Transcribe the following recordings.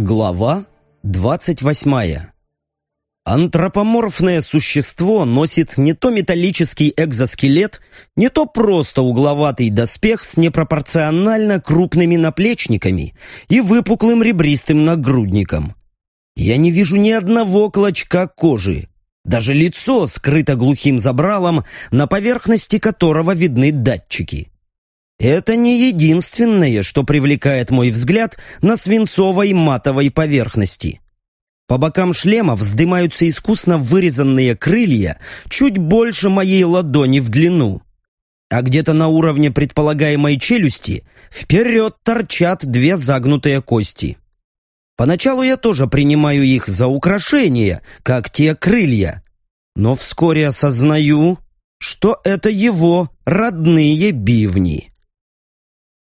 Глава 28. Антропоморфное существо носит не то металлический экзоскелет, не то просто угловатый доспех с непропорционально крупными наплечниками и выпуклым ребристым нагрудником. Я не вижу ни одного клочка кожи. Даже лицо скрыто глухим забралом, на поверхности которого видны датчики. Это не единственное, что привлекает мой взгляд на свинцовой матовой поверхности. По бокам шлема вздымаются искусно вырезанные крылья чуть больше моей ладони в длину. А где-то на уровне предполагаемой челюсти вперед торчат две загнутые кости. Поначалу я тоже принимаю их за украшения, как те крылья. Но вскоре осознаю, что это его родные бивни.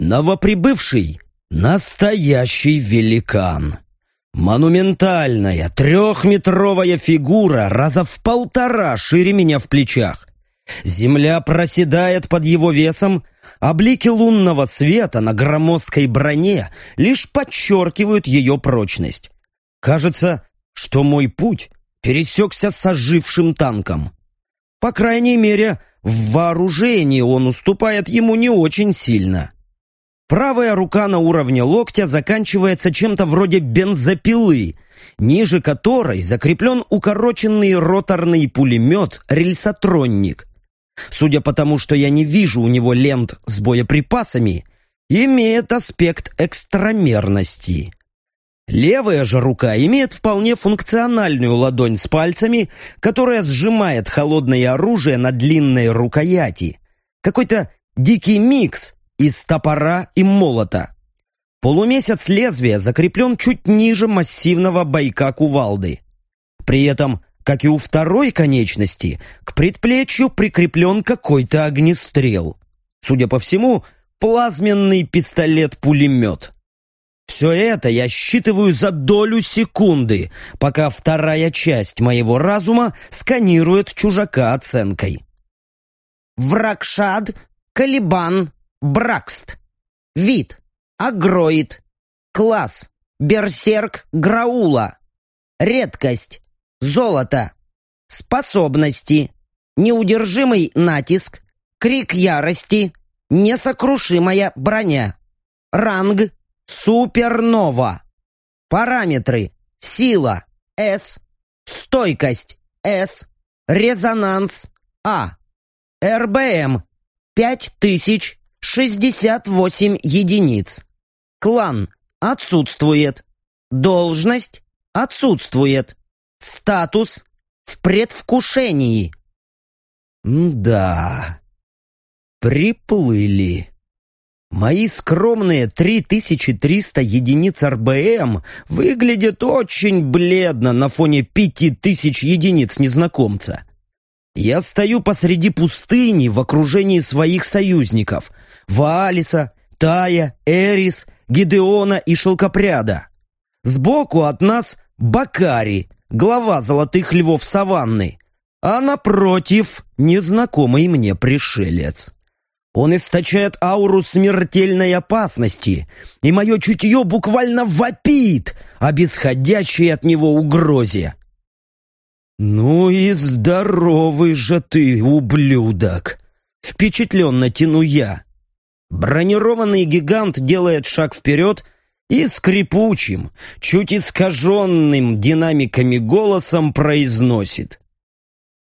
Новоприбывший — настоящий великан. Монументальная трехметровая фигура раза в полтора шире меня в плечах. Земля проседает под его весом, а блики лунного света на громоздкой броне лишь подчеркивают ее прочность. Кажется, что мой путь пересекся с ожившим танком. По крайней мере, в вооружении он уступает ему не очень сильно. Правая рука на уровне локтя заканчивается чем-то вроде бензопилы, ниже которой закреплен укороченный роторный пулемет «Рельсотронник». Судя по тому, что я не вижу у него лент с боеприпасами, имеет аспект экстрамерности. Левая же рука имеет вполне функциональную ладонь с пальцами, которая сжимает холодное оружие на длинной рукояти. Какой-то дикий микс из топора и молота. Полумесяц лезвия закреплен чуть ниже массивного бойка кувалды. При этом, как и у второй конечности, к предплечью прикреплен какой-то огнестрел. Судя по всему, плазменный пистолет-пулемет. Все это я считываю за долю секунды, пока вторая часть моего разума сканирует чужака оценкой. Врагшад, Калибан, Бракст. Вид. Агроид. Класс. Берсерк Граула. Редкость. Золото. Способности. Неудержимый натиск. Крик ярости. Несокрушимая броня. Ранг. Супернова. Параметры. Сила. С. Стойкость. С. Резонанс. А. РБМ. 5000 68 единиц. Клан отсутствует. Должность отсутствует. Статус в предвкушении. Да, приплыли. Мои скромные 3300 единиц РБМ выглядят очень бледно на фоне 5000 единиц незнакомца. Я стою посреди пустыни в окружении своих союзников — Ваалиса, Тая, Эрис, Гидеона и Шелкопряда. Сбоку от нас Бакари, глава золотых львов саванны, а напротив незнакомый мне пришелец. Он источает ауру смертельной опасности, и мое чутье буквально вопит о бесходящей от него угрозе. «Ну и здоровый же ты, ублюдок!» Впечатленно тяну я. Бронированный гигант делает шаг вперед и скрипучим, чуть искаженным динамиками голосом произносит.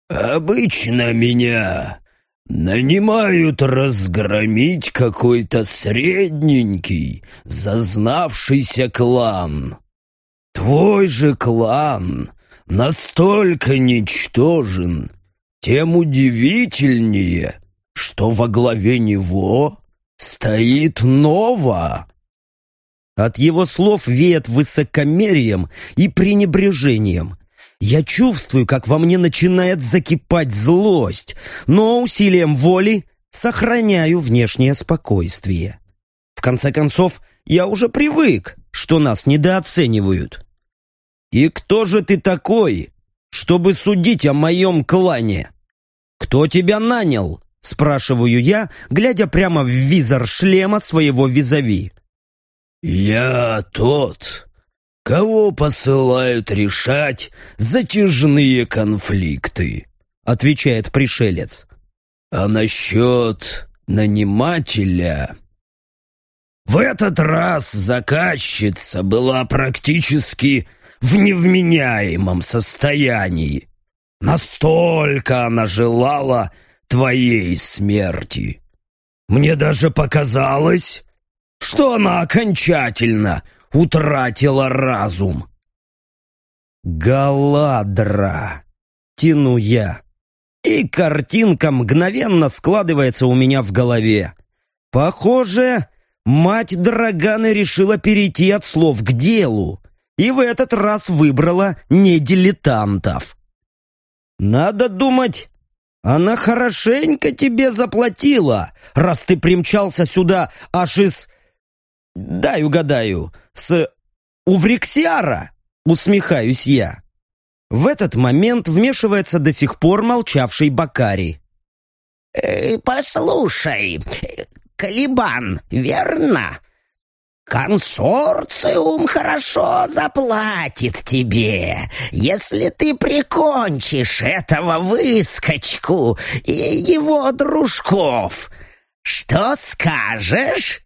«Обычно меня нанимают разгромить какой-то средненький, зазнавшийся клан. Твой же клан настолько ничтожен, тем удивительнее, что во главе него «Стоит Нова!» От его слов веет высокомерием и пренебрежением. Я чувствую, как во мне начинает закипать злость, но усилием воли сохраняю внешнее спокойствие. В конце концов, я уже привык, что нас недооценивают. «И кто же ты такой, чтобы судить о моем клане? Кто тебя нанял?» Спрашиваю я, глядя прямо в визор шлема своего визави. «Я тот, кого посылают решать затяжные конфликты», — отвечает пришелец. «А насчет нанимателя...» В этот раз заказчица была практически в невменяемом состоянии. Настолько она желала твоей смерти. Мне даже показалось, что она окончательно утратила разум. «Галадра!» — тяну я. И картинка мгновенно складывается у меня в голове. Похоже, мать Драганы решила перейти от слов к делу и в этот раз выбрала не дилетантов. Надо думать, она хорошенько тебе заплатила, раз ты примчался сюда аж из... Дай угадаю, с Увриксиара, усмехаюсь я. В этот момент вмешивается до сих пор молчавший Бакари. «Э, «Послушай, Калибан, верно? Консорциум хорошо заплатит тебе, если ты прикончишь этого выскочку и его дружков. Что скажешь?»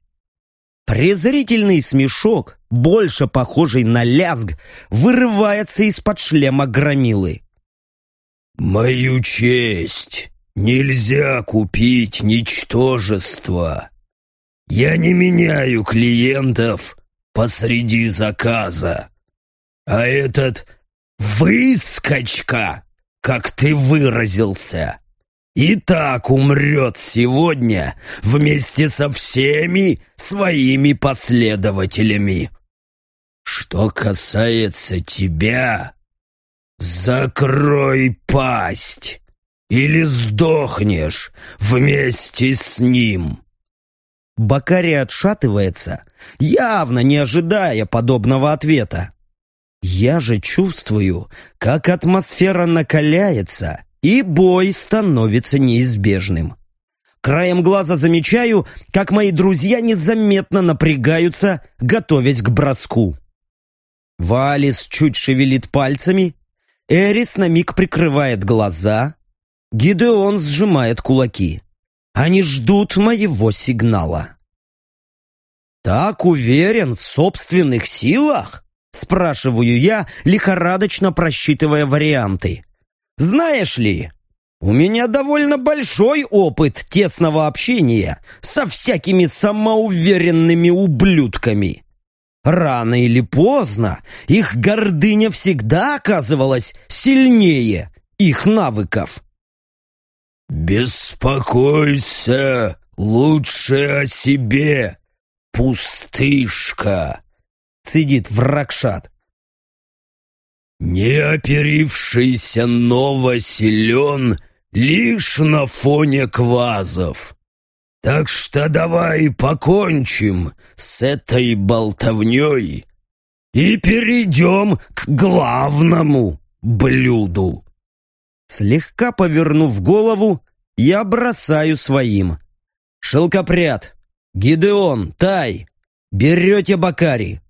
Презрительный смешок, больше похожий на лязг, вырывается из-под шлема громилы. «Мою честь нельзя купить ничтожество. Я не меняю клиентов посреди заказа. А этот выскочка, как ты выразился, и так умрет сегодня вместе со всеми своими последователями. Что касается тебя, закрой пасть или сдохнешь вместе с ним. Бакари отшатывается, явно не ожидая подобного ответа. Я же чувствую, как атмосфера накаляется, и бой становится неизбежным. Краем глаза замечаю, как мои друзья незаметно напрягаются, готовясь к броску. Валис чуть шевелит пальцами, Эрис на миг прикрывает глаза, Гидеон сжимает кулаки. Они ждут моего сигнала. «Так уверен в собственных силах?» Спрашиваю я, лихорадочно просчитывая варианты. Знаешь ли, у меня довольно большой опыт тесного общения со всякими самоуверенными ублюдками. Рано или поздно их гордыня всегда оказывалась сильнее их навыков. «Беспокойся лучше о себе, пустышка!» — цедит врагшат. Неоперившийся Нова силен лишь на фоне квазов. Так что давай покончим с этой болтовней и перейдем к главному блюду. Слегка повернув голову, я бросаю своим. Шелкопряд, Гидеон, Тай, берете Бакари.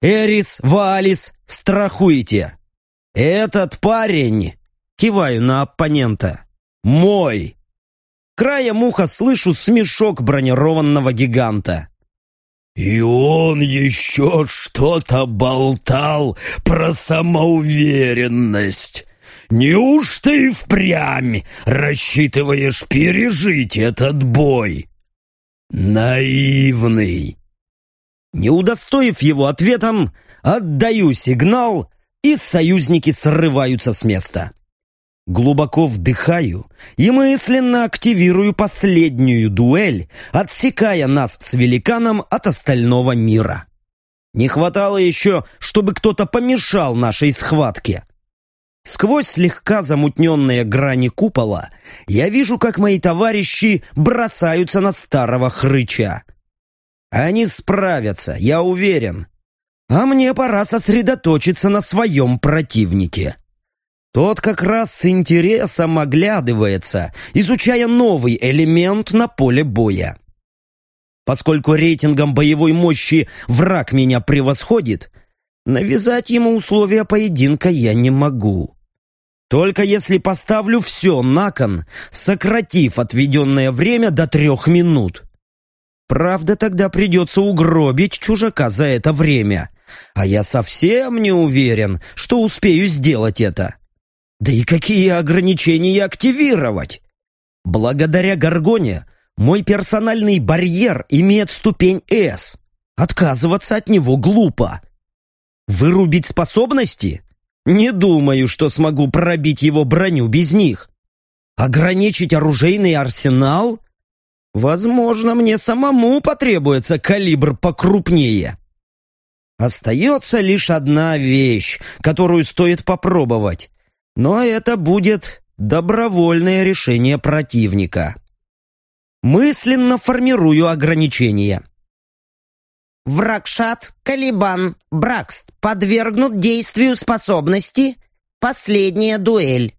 Эрис, Валис, страхуйте. «Этот парень!» — киваю на оппонента. «Мой!» Краем уха слышу смешок бронированного гиганта. «И он еще что-то болтал про самоуверенность. Неужто и впрямь рассчитываешь пережить этот бой?» «Наивный!» Не удостоив его ответом, отдаю сигнал, и союзники срываются с места. Глубоко вдыхаю и мысленно активирую последнюю дуэль, отсекая нас с великаном от остального мира. Не хватало еще, чтобы кто-то помешал нашей схватке. Сквозь слегка замутненные грани купола я вижу, как мои товарищи бросаются на старого хрыча. Они справятся, я уверен. А мне пора сосредоточиться на своем противнике. Тот как раз с интересом оглядывается, изучая новый элемент на поле боя. Поскольку рейтингом боевой мощи враг меня превосходит, Навязать ему условия поединка я не могу. Только если поставлю все на кон, сократив отведенное время до трех минут. Правда, тогда придется угробить чужака за это время. А я совсем не уверен, что успею сделать это. Да и какие ограничения активировать? Благодаря Гаргоне мой персональный барьер имеет ступень S. Отказываться от него глупо. Вырубить способности? Не думаю, что смогу пробить его броню без них. Ограничить оружейный арсенал? Возможно, мне самому потребуется калибр покрупнее. Остается лишь одна вещь, которую стоит попробовать. Но это будет добровольное решение противника. Мысленно формирую ограничения. Врагшат, Калибан, Бракст подвергнут действию способности «Последняя дуэль».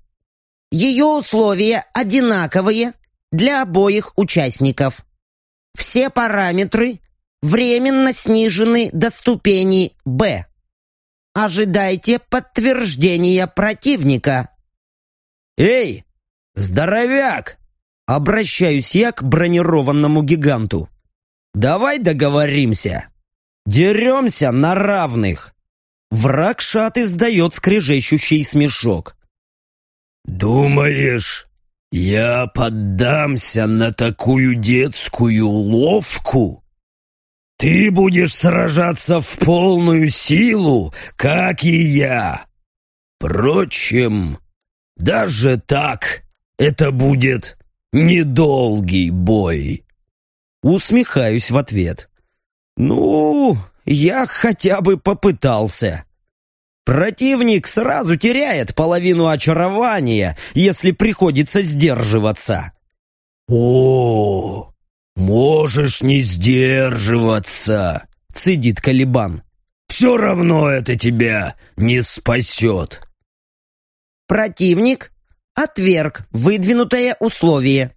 Ее условия одинаковые для обоих участников. Все параметры временно снижены до ступени «Б». Ожидайте подтверждения противника. «Эй, здоровяк!» Обращаюсь я к бронированному гиганту. «Давай договоримся. Деремся на равных!» Враг шат издает скрежещущий смешок. «Думаешь, я поддамся на такую детскую ловку? Ты будешь сражаться в полную силу, как и я. Впрочем, даже так это будет недолгий бой». Усмехаюсь в ответ. «Ну, я хотя бы попытался. Противник сразу теряет половину очарования, если приходится сдерживаться». «О, можешь не сдерживаться», — цедит Калибан. «Все равно это тебя не спасет». Противник отверг выдвинутое условие.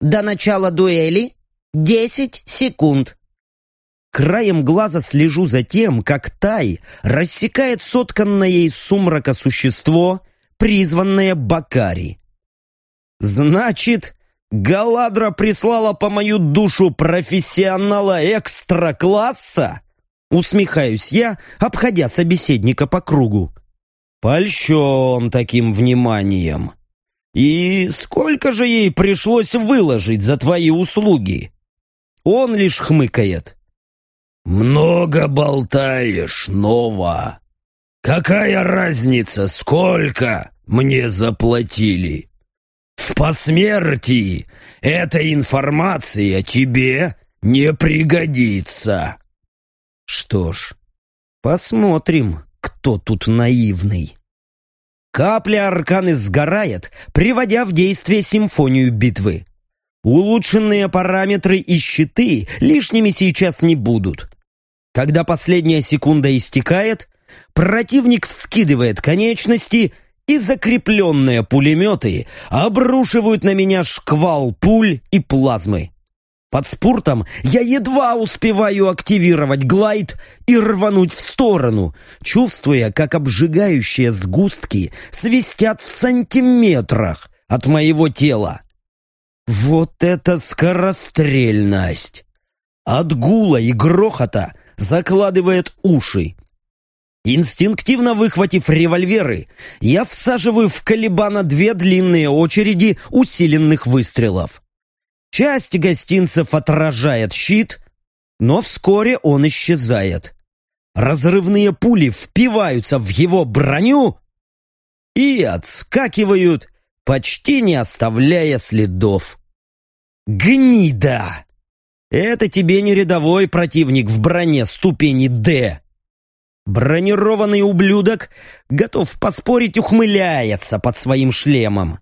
До начала дуэли 10 секунд. Краем глаза слежу за тем, как Тай рассекает сотканное из сумрака существо, призванное Бакари. Значит, Галадра прислала по мою душу профессионала экстра-класса? Усмехаюсь я, обходя собеседника по кругу. Польщен таким вниманием. И сколько же ей пришлось выложить за твои услуги? Он лишь хмыкает. «Много болтаешь, Нова. Какая разница, сколько мне заплатили? В посмертии эта информация тебе не пригодится». Что ж, посмотрим, кто тут наивный. Капля арканы сгорает, приводя в действие симфонию битвы. Улучшенные параметры и щиты лишними сейчас не будут. Когда последняя секунда истекает, противник вскидывает конечности, и закрепленные пулеметы обрушивают на меня шквал пуль и плазмы. Под спуртом я едва успеваю активировать глайд и рвануть в сторону, чувствуя, как обжигающие сгустки свистят в сантиметрах от моего тела. Вот это скорострельность! От гула и грохота закладывает уши. Инстинктивно выхватив револьверы, я всаживаю в Калибана две длинные очереди усиленных выстрелов. Часть гостинцев отражает щит, но вскоре он исчезает. Разрывные пули впиваются в его броню и отскакивают, почти не оставляя следов. Гнида! Это тебе не рядовой противник в броне ступени «Д». Бронированный ублюдок, готов поспорить, ухмыляется под своим шлемом.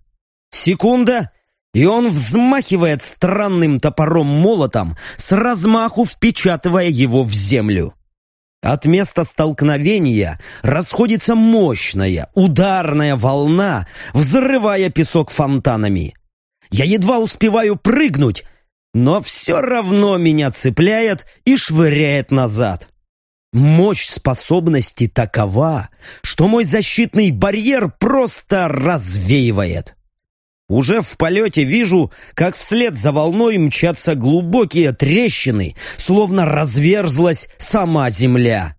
Секунда, и он взмахивает странным топором-молотом, с размаху впечатывая его в землю. От места столкновения расходится мощная, ударная волна, взрывая песок фонтанами. Я едва успеваю прыгнуть, но все равно меня цепляет и швыряет назад. Мощь способности такова, что мой защитный барьер просто развеивает. Уже в полете вижу, как вслед за волной мчатся глубокие трещины, словно разверзлась сама земля.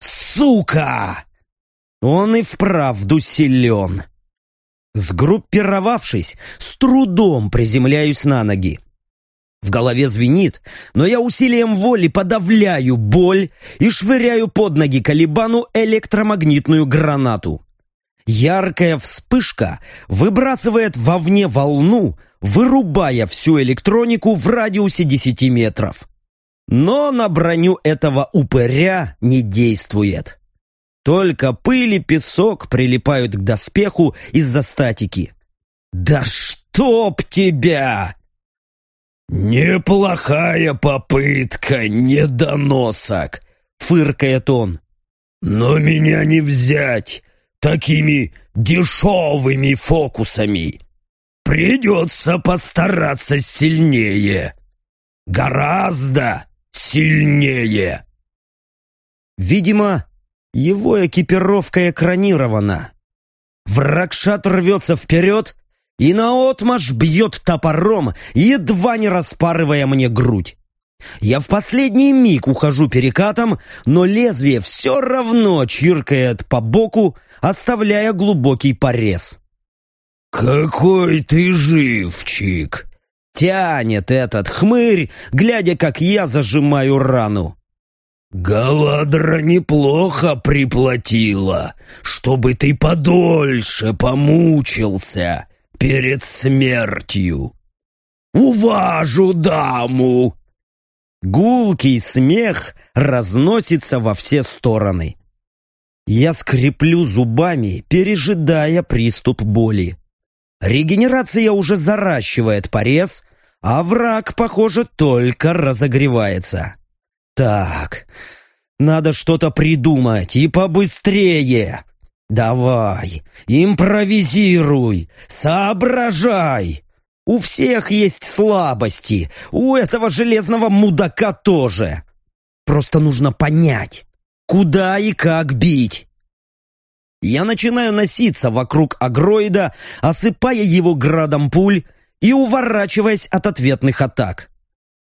Сука! Он и вправду силен. Сгруппировавшись, с трудом приземляюсь на ноги. В голове звенит, но я усилием воли подавляю боль и швыряю под ноги Калибану электромагнитную гранату. Яркая вспышка выбрасывает вовне волну, вырубая всю электронику в радиусе 10 метров. Но на броню этого упыря не действует. Только пыль и песок прилипают к доспеху из-за статики. «Да чтоб тебя!» «Неплохая попытка, недоносок!» — фыркает он. «Но меня не взять такими дешевыми фокусами. Придется постараться сильнее. Гораздо сильнее!» Видимо, его экипировка экранирована. Врагшат рвется вперед и наотмашь бьет топором, едва не распарывая мне грудь. Я в последний миг ухожу перекатом, но лезвие все равно чиркает по боку, оставляя глубокий порез. «Какой ты живчик!» Тянет этот хмырь, глядя, как я зажимаю рану. «Галадра неплохо приплатила, чтобы ты подольше помучился перед смертью. Уважу даму!» Гулкий смех разносится во все стороны. Я скреплю зубами, пережидая приступ боли. Регенерация уже заращивает порез, а враг, похоже, только разогревается. Так, надо что-то придумать и побыстрее. Давай, импровизируй, соображай. У всех есть слабости, у этого железного мудака тоже. Просто нужно понять, куда и как бить. Я начинаю носиться вокруг агроида, осыпая его градом пуль и уворачиваясь от ответных атак.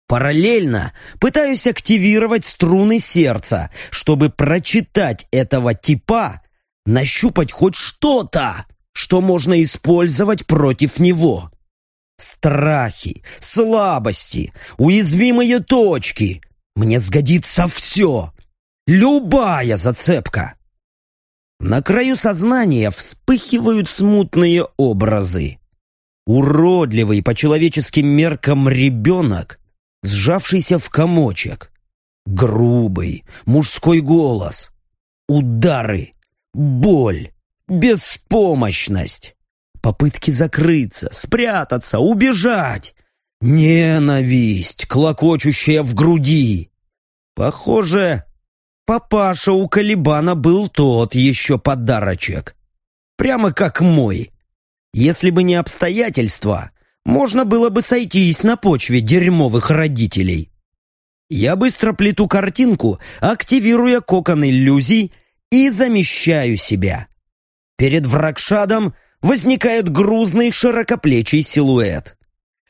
Параллельно пытаюсь активировать струны сердца, чтобы прочитать этого типа, нащупать хоть что-то, что можно использовать против него. Страхи, слабости, уязвимые точки. Мне сгодится все. Любая зацепка. На краю сознания вспыхивают смутные образы. Уродливый по человеческим меркам ребенок сжавшийся в комочек. Грубый, мужской голос. Удары, боль, беспомощность. Попытки закрыться, спрятаться, убежать. Ненависть, клокочущая в груди. Похоже, папаша у Калибана был тот еще подарочек. Прямо как мой. Если бы не обстоятельства, можно было бы сойтись на почве дерьмовых родителей. Я быстро плету картинку, активируя кокон иллюзий и замещаю себя. Перед врагшадом возникает грузный широкоплечий силуэт.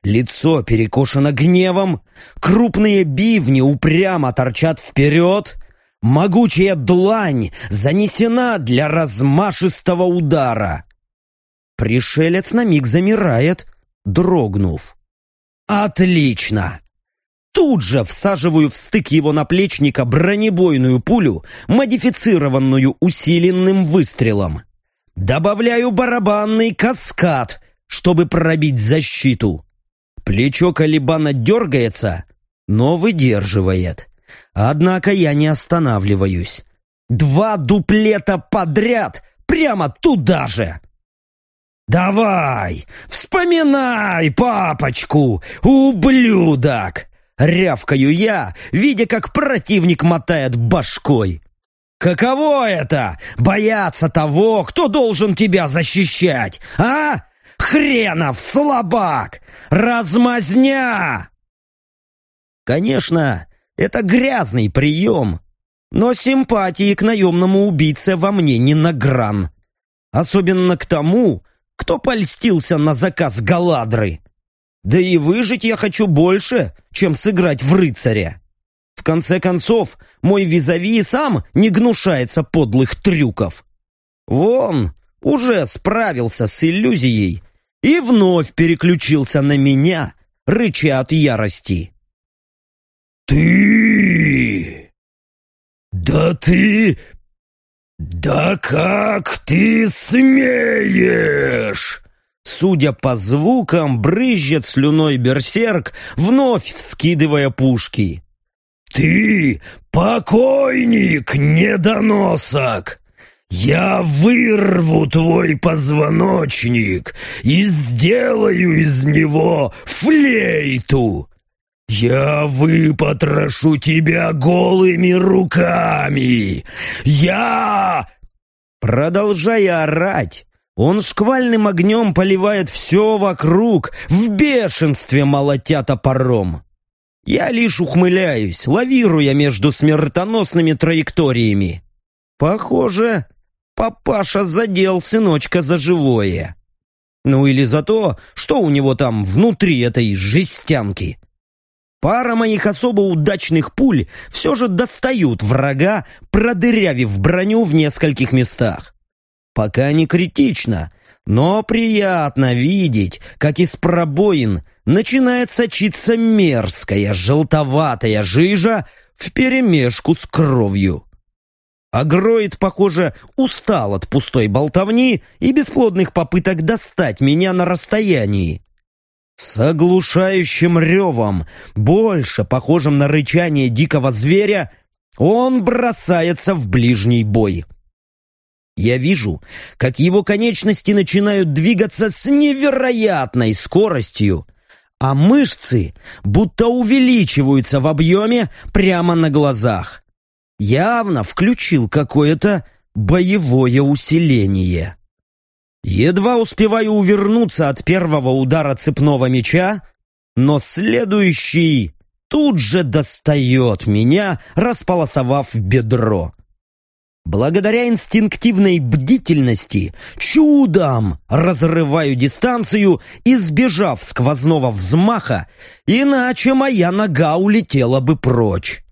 Лицо перекошено гневом, крупные бивни упрямо торчат вперед, могучая длань занесена для размашистого удара. Пришелец на миг замирает, дрогнув. «Отлично!» Тут же всаживаю в стык его наплечника бронебойную пулю, модифицированную усиленным выстрелом. Добавляю барабанный каскад, чтобы пробить защиту. Плечо Калибана дергается, но выдерживает. Однако я не останавливаюсь. Два дуплета подряд, прямо туда же. «Давай, вспоминай папочку, ублюдок!» Рявкаю я, видя, как противник мотает башкой. «Каково это — бояться того, кто должен тебя защищать, а? Хренов слабак! Размазня!» Конечно, это грязный прием, но симпатии к наемному убийце во мне не на гран. Особенно к тому, кто польстился на заказ Галадры. Да и выжить я хочу больше, чем сыграть в рыцаря. В конце концов, мой визави сам не гнушается подлых трюков. Вон, уже справился с иллюзией и вновь переключился на меня, рыча от ярости. «Ты! Да ты... Да как ты смеешь!» Судя по звукам, брызжет слюной берсерк, вновь вскидывая пушки. «Ты покойник, недоносок! Я вырву твой позвоночник и сделаю из него флейту! Я выпотрошу тебя голыми руками! Я...» Продолжая орать, он шквальным огнем поливает все вокруг, в бешенстве молотя топором. Я лишь ухмыляюсь, лавируя между смертоносными траекториями. Похоже, папаша задел сыночка за живое. Ну или за то, что у него там внутри этой жестянки. Пара моих особо удачных пуль все же достают врага, продырявив броню в нескольких местах. Пока не критично, но приятно видеть, как из пробоин начинает сочиться мерзкая желтоватая жижа вперемешку с кровью. Агроид, похоже, устал от пустой болтовни и бесплодных попыток достать меня на расстоянии. С оглушающим ревом, больше похожим на рычание дикого зверя, он бросается в ближний бой. Я вижу, как его конечности начинают двигаться с невероятной скоростью, а мышцы будто увеличиваются в объеме прямо на глазах. Явно включил какое-то боевое усиление. Едва успеваю увернуться от первого удара цепного меча, но следующий тут же достает меня, располосовав бедро. Благодаря инстинктивной бдительности чудом разрываю дистанцию, избежав сквозного взмаха, иначе моя нога улетела бы прочь.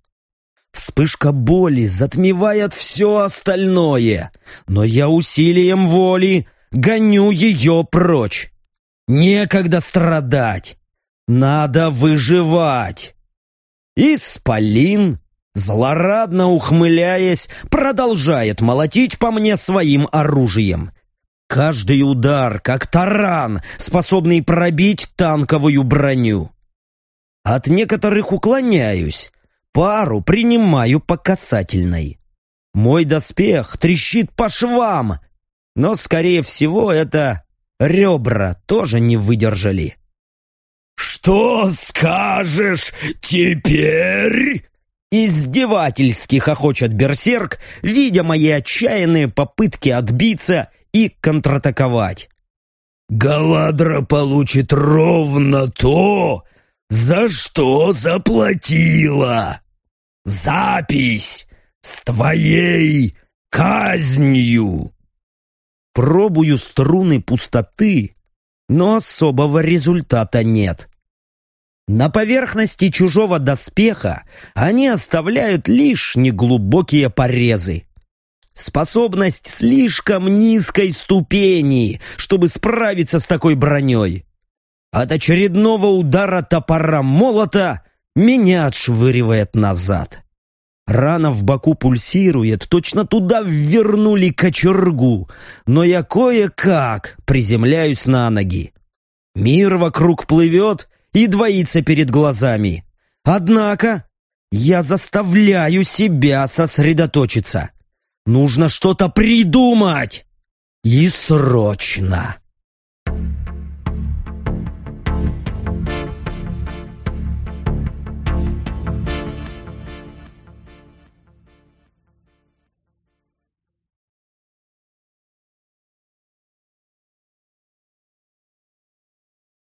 Вспышка боли затмевает все остальное, но я усилием воли гоню ее прочь. Некогда страдать, надо выживать. Исполин злорадно ухмыляясь, продолжает молотить по мне своим оружием. Каждый удар, как таран, способный пробить танковую броню. От некоторых уклоняюсь, пару принимаю по касательной. Мой доспех трещит по швам, но, скорее всего, это ребра тоже не выдержали. «Что скажешь теперь?» Издевательски хохочет берсерк, видя мои отчаянные попытки отбиться и контратаковать. «Галадра получит ровно то, за что заплатила. Запись с твоей казнью!» Пробую струны пустоты, но особого результата нет. На поверхности чужого доспеха они оставляют лишь неглубокие порезы. Способность слишком низкой ступени, чтобы справиться с такой броней. От очередного удара топора молота меня отшвыривает назад. Рана в боку пульсирует, точно туда ввернули кочергу, но я кое-как приземляюсь на ноги. Мир вокруг плывет, и двоится перед глазами. Однако я заставляю себя сосредоточиться. Нужно что-то придумать. И срочно.